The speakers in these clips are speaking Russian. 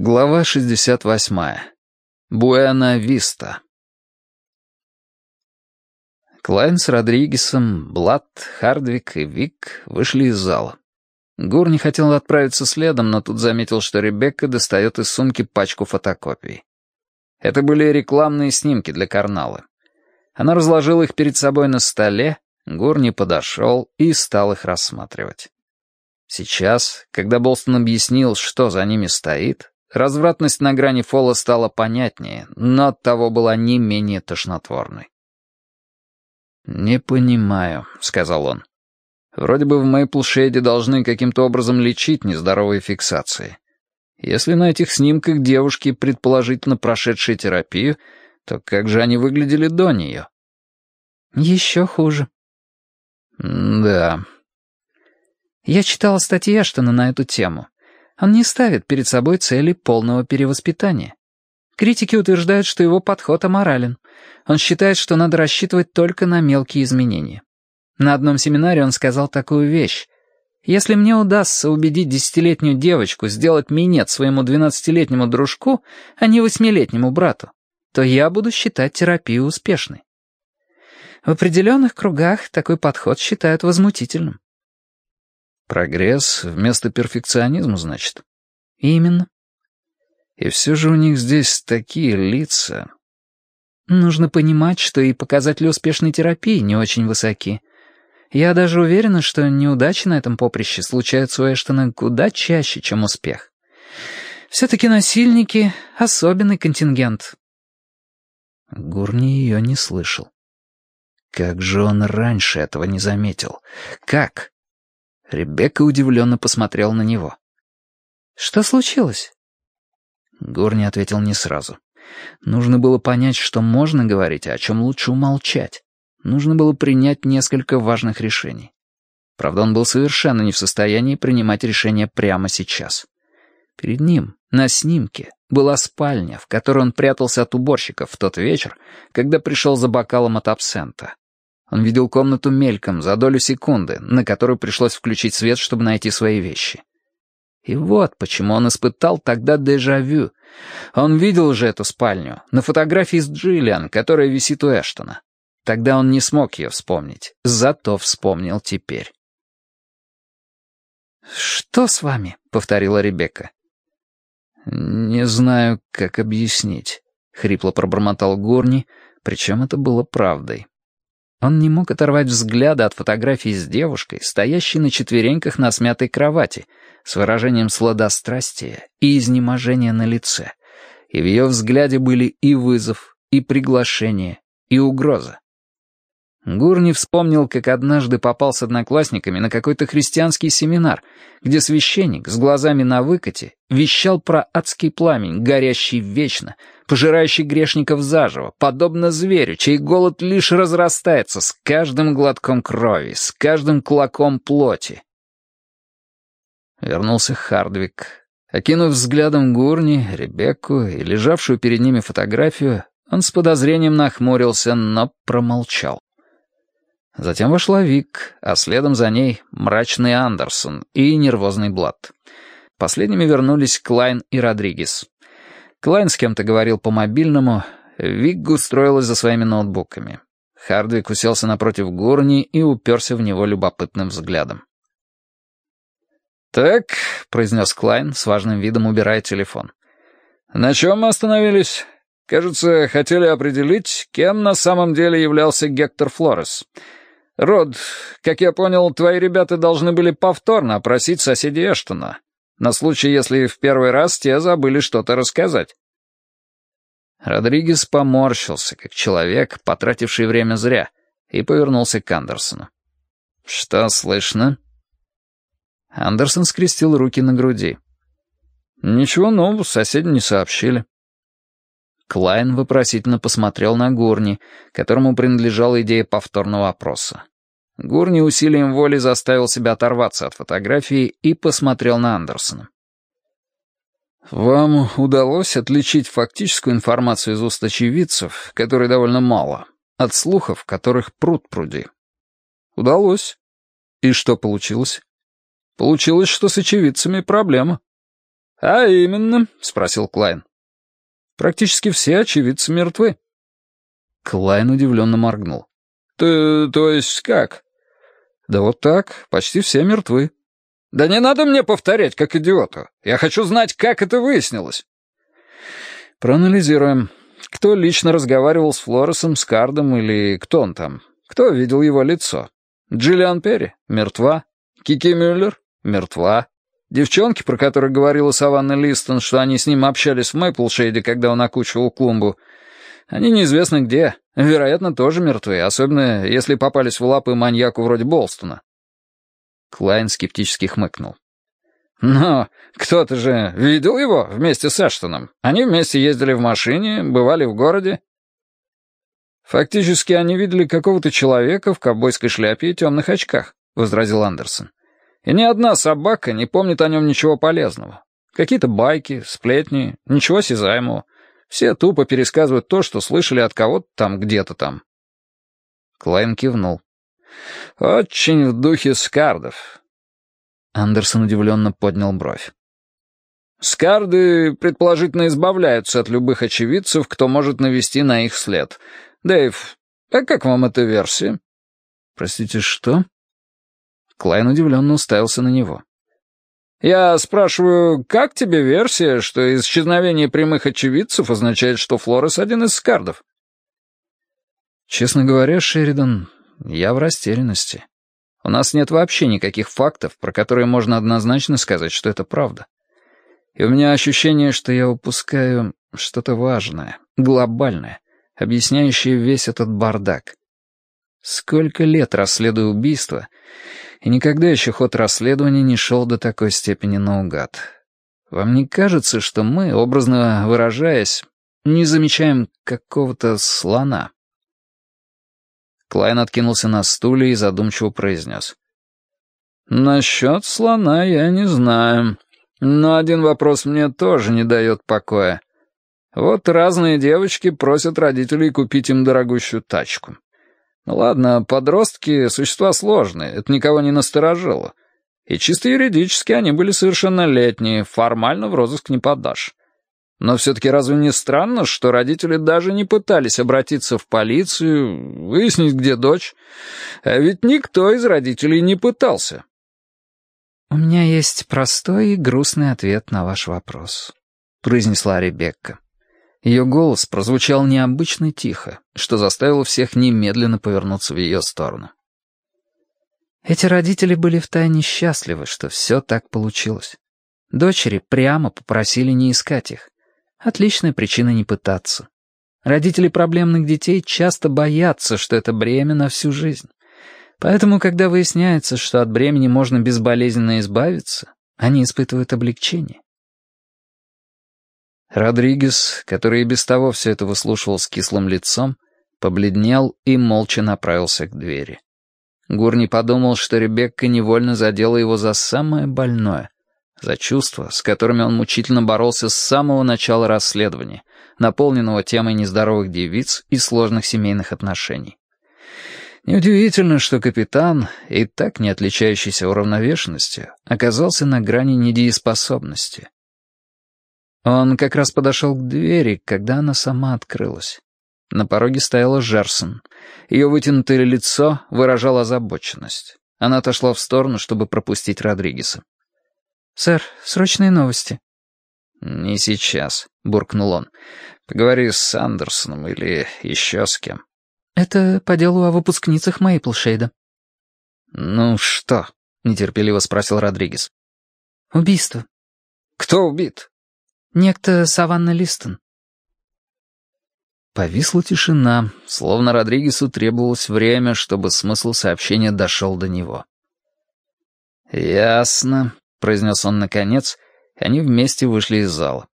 Глава 68. Буэна-Виста. Клайн с Родригесом, Блад, Хардвик и Вик вышли из зала. Гур не хотел отправиться следом, но тут заметил, что Ребекка достает из сумки пачку фотокопий. Это были рекламные снимки для Карналы. Она разложила их перед собой на столе, Гур не подошел и стал их рассматривать. Сейчас, когда Болстон объяснил, что за ними стоит, Развратность на грани фола стала понятнее, но оттого была не менее тошнотворной. «Не понимаю», — сказал он. «Вроде бы в Мейплшейде должны каким-то образом лечить нездоровые фиксации. Если на этих снимках девушки, предположительно прошедшие терапию, то как же они выглядели до нее?» «Еще хуже». «Да». «Я читала статьи Эштона на эту тему. Он не ставит перед собой цели полного перевоспитания. Критики утверждают, что его подход аморален. Он считает, что надо рассчитывать только на мелкие изменения. На одном семинаре он сказал такую вещь. «Если мне удастся убедить десятилетнюю девочку сделать минет своему двенадцатилетнему дружку, а не восьмилетнему брату, то я буду считать терапию успешной». В определенных кругах такой подход считают возмутительным. Прогресс вместо перфекционизма, значит? Именно. И все же у них здесь такие лица. Нужно понимать, что и показатели успешной терапии не очень высоки. Я даже уверена, что неудачи на этом поприще случаются у Эштона куда чаще, чем успех. Все-таки насильники — особенный контингент. Гурни ее не слышал. Как же он раньше этого не заметил? Как? Ребекка удивленно посмотрела на него. «Что случилось?» Гор не ответил не сразу. Нужно было понять, что можно говорить, а о чем лучше умолчать. Нужно было принять несколько важных решений. Правда, он был совершенно не в состоянии принимать решения прямо сейчас. Перед ним, на снимке, была спальня, в которой он прятался от уборщиков в тот вечер, когда пришел за бокалом от абсента. Он видел комнату мельком за долю секунды, на которую пришлось включить свет, чтобы найти свои вещи. И вот почему он испытал тогда дежавю. Он видел уже эту спальню на фотографии с Джиллиан, которая висит у Эштона. Тогда он не смог ее вспомнить, зато вспомнил теперь. «Что с вами?» — повторила Ребекка. «Не знаю, как объяснить», — хрипло пробормотал Горни, причем это было правдой. Он не мог оторвать взгляда от фотографии с девушкой, стоящей на четвереньках на смятой кровати, с выражением сладострастия и изнеможения на лице. И в ее взгляде были и вызов, и приглашение, и угроза. Гурни вспомнил, как однажды попал с одноклассниками на какой-то христианский семинар, где священник с глазами на выкате вещал про адский пламень, горящий вечно, пожирающий грешников заживо, подобно зверю, чей голод лишь разрастается с каждым глотком крови, с каждым клоком плоти. Вернулся Хардвик. Окинув взглядом Гурни, Ребекку и лежавшую перед ними фотографию, он с подозрением нахмурился, но промолчал. Затем вошла Вик, а следом за ней мрачный Андерсон и нервозный Блад. Последними вернулись Клайн и Родригес. Клайн с кем-то говорил по мобильному, Вик устроилась за своими ноутбуками. Хардвик уселся напротив Гурни и уперся в него любопытным взглядом. «Так», — произнес Клайн, с важным видом убирая телефон. «На чем мы остановились? Кажется, хотели определить, кем на самом деле являлся Гектор Флорес. «Род, как я понял, твои ребята должны были повторно опросить соседей Эштона, на случай, если в первый раз те забыли что-то рассказать». Родригес поморщился, как человек, потративший время зря, и повернулся к Андерсону. «Что слышно?» Андерсон скрестил руки на груди. «Ничего нового соседи не сообщили». Клайн вопросительно посмотрел на Гурни, которому принадлежала идея повторного опроса. Гурни усилием воли заставил себя оторваться от фотографии и посмотрел на Андерсона. «Вам удалось отличить фактическую информацию из уст очевидцев, которой довольно мало, от слухов, которых пруд пруди?» «Удалось. И что получилось?» «Получилось, что с очевидцами проблема». «А именно?» — спросил Клайн. «Практически все очевидцы мертвы». Клайн удивленно моргнул. «Ты, то есть как?» «Да вот так, почти все мертвы». «Да не надо мне повторять, как идиоту. Я хочу знать, как это выяснилось». «Проанализируем. Кто лично разговаривал с Флоресом, Скардом или кто он там? Кто видел его лицо? Джиллиан Перри? Мертва. Кики Мюллер? Мертва. Девчонки, про которых говорила Саванна Листон, что они с ним общались в Мэйплшейде, когда он окучивал клумбу, они неизвестно где. Вероятно, тоже мертвы, особенно если попались в лапы маньяку вроде Болстона. Клайн скептически хмыкнул. «Но кто-то же видел его вместе с Эштоном. Они вместе ездили в машине, бывали в городе». «Фактически они видели какого-то человека в ковбойской шляпе и темных очках», — возразил Андерсон. «И ни одна собака не помнит о нем ничего полезного. Какие-то байки, сплетни, ничего осязаемого. Все тупо пересказывают то, что слышали от кого-то там где-то там». Клайн кивнул. «Очень в духе скардов». Андерсон удивленно поднял бровь. «Скарды, предположительно, избавляются от любых очевидцев, кто может навести на их след. Дэйв, а как вам эта версия?» «Простите, что?» Клайн удивленно уставился на него. «Я спрашиваю, как тебе версия, что исчезновение прямых очевидцев означает, что Флорес один из скардов?» «Честно говоря, Шеридан, я в растерянности. У нас нет вообще никаких фактов, про которые можно однозначно сказать, что это правда. И у меня ощущение, что я упускаю что-то важное, глобальное, объясняющее весь этот бардак. Сколько лет расследую убийство, и никогда еще ход расследования не шел до такой степени наугад. Вам не кажется, что мы, образно выражаясь, не замечаем какого-то слона?» Клайн откинулся на стуле и задумчиво произнес. «Насчет слона я не знаю, но один вопрос мне тоже не дает покоя. Вот разные девочки просят родителей купить им дорогущую тачку. Ну ладно, подростки — существа сложные, это никого не насторожило. И чисто юридически они были совершеннолетние, формально в розыск не подашь. Но все-таки разве не странно, что родители даже не пытались обратиться в полицию, выяснить, где дочь? А ведь никто из родителей не пытался. «У меня есть простой и грустный ответ на ваш вопрос», — произнесла Ребекка. Ее голос прозвучал необычно тихо, что заставило всех немедленно повернуться в ее сторону. Эти родители были втайне счастливы, что все так получилось. Дочери прямо попросили не искать их. Отличная причина не пытаться. Родители проблемных детей часто боятся, что это бремя на всю жизнь. Поэтому, когда выясняется, что от бремени можно безболезненно избавиться, они испытывают облегчение. Родригес, который и без того все это выслушивал с кислым лицом, побледнел и молча направился к двери. Гурни подумал, что Ребекка невольно задела его за самое больное, за чувства, с которыми он мучительно боролся с самого начала расследования, наполненного темой нездоровых девиц и сложных семейных отношений. Неудивительно, что капитан, и так не отличающийся уравновешенностью, оказался на грани недееспособности. Он как раз подошел к двери, когда она сама открылась. На пороге стояла Жерсон. Ее вытянутое лицо выражало озабоченность. Она отошла в сторону, чтобы пропустить Родригеса. «Сэр, срочные новости». «Не сейчас», — буркнул он. «Поговори с Андерсоном или еще с кем». «Это по делу о выпускницах Мейплшейда». «Ну что?» — нетерпеливо спросил Родригес. «Убийство». «Кто убит?» «Некто Саванна Листон». Повисла тишина, словно Родригесу требовалось время, чтобы смысл сообщения дошел до него. «Ясно», — произнес он наконец, и они вместе вышли из зала.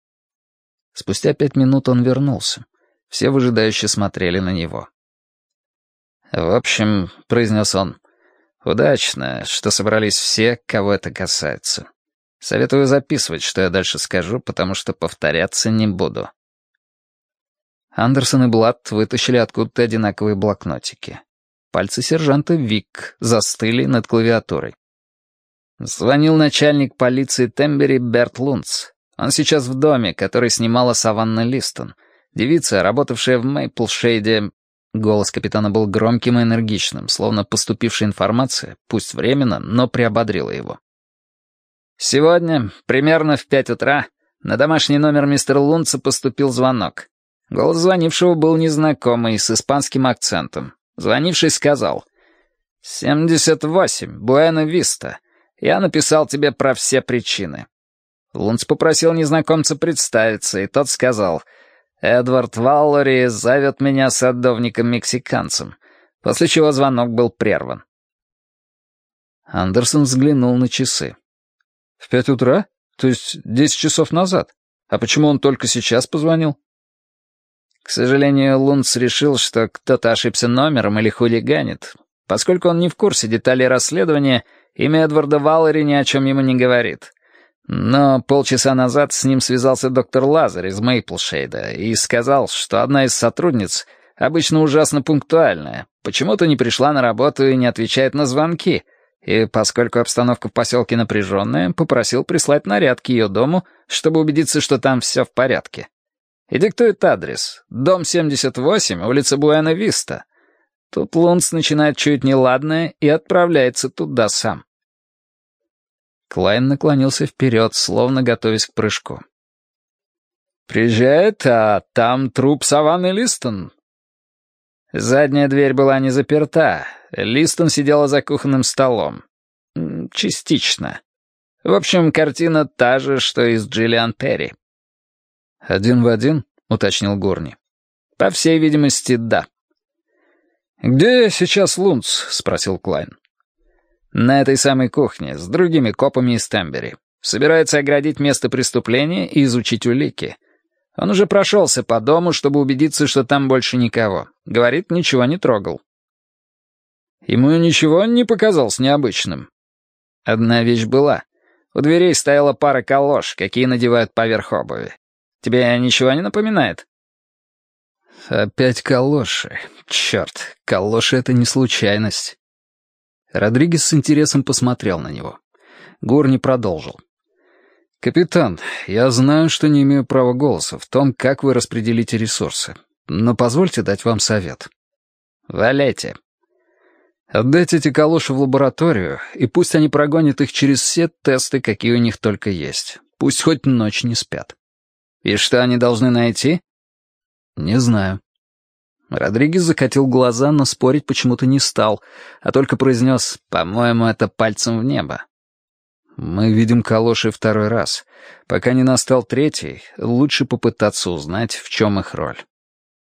Спустя пять минут он вернулся. Все выжидающе смотрели на него. «В общем», — произнес он, — «удачно, что собрались все, кого это касается. Советую записывать, что я дальше скажу, потому что повторяться не буду». Андерсон и Блад вытащили откуда-то одинаковые блокнотики. Пальцы сержанта Вик застыли над клавиатурой. Звонил начальник полиции Тембери Берт Лунц. Он сейчас в доме, который снимала Саванна Листон. Девица, работавшая в Мейплшейде... Голос капитана был громким и энергичным, словно поступившая информация, пусть временно, но приободрила его. Сегодня, примерно в пять утра, на домашний номер мистера Лунца поступил звонок. Голос звонившего был незнакомый, с испанским акцентом. Звонивший сказал «Семьдесят восемь, Буэна-Виста. Я написал тебе про все причины». Лунц попросил незнакомца представиться, и тот сказал «Эдвард Валлори зовет меня садовником-мексиканцем», после чего звонок был прерван. Андерсон взглянул на часы. «В пять утра? То есть десять часов назад? А почему он только сейчас позвонил?» К сожалению, Лунц решил, что кто-то ошибся номером или хулиганит. Поскольку он не в курсе деталей расследования, имя Эдварда Валлери ни о чем ему не говорит. Но полчаса назад с ним связался доктор Лазарь из Мейплшейда и сказал, что одна из сотрудниц, обычно ужасно пунктуальная, почему-то не пришла на работу и не отвечает на звонки, и, поскольку обстановка в поселке напряженная, попросил прислать наряд к ее дому, чтобы убедиться, что там все в порядке. И диктует адрес. Дом 78, улица Буэна-Виста. Тут Лунц начинает чуять неладное и отправляется туда сам. Клайн наклонился вперед, словно готовясь к прыжку. «Приезжает, а там труп Саванны Листон». Задняя дверь была не заперта. Листон сидела за кухонным столом. Частично. В общем, картина та же, что и с Джиллиан Перри. «Один в один?» — уточнил Гурни. «По всей видимости, да». «Где сейчас Лунц?» — спросил Клайн. «На этой самой кухне, с другими копами из Тембери. Собирается оградить место преступления и изучить улики. Он уже прошелся по дому, чтобы убедиться, что там больше никого. Говорит, ничего не трогал». «Ему ничего не показалось необычным?» «Одна вещь была. У дверей стояла пара калош, какие надевают поверх обуви. Тебе ничего не напоминает?» «Опять калоши. Черт, калоши — это не случайность». Родригес с интересом посмотрел на него. Горни продолжил. «Капитан, я знаю, что не имею права голоса в том, как вы распределите ресурсы, но позвольте дать вам совет». «Валяйте». «Отдайте эти калоши в лабораторию, и пусть они прогонят их через все тесты, какие у них только есть. Пусть хоть ночь не спят». «И что они должны найти?» «Не знаю». Родригес закатил глаза, но спорить почему-то не стал, а только произнес «По-моему, это пальцем в небо». «Мы видим калоши второй раз. Пока не настал третий, лучше попытаться узнать, в чем их роль».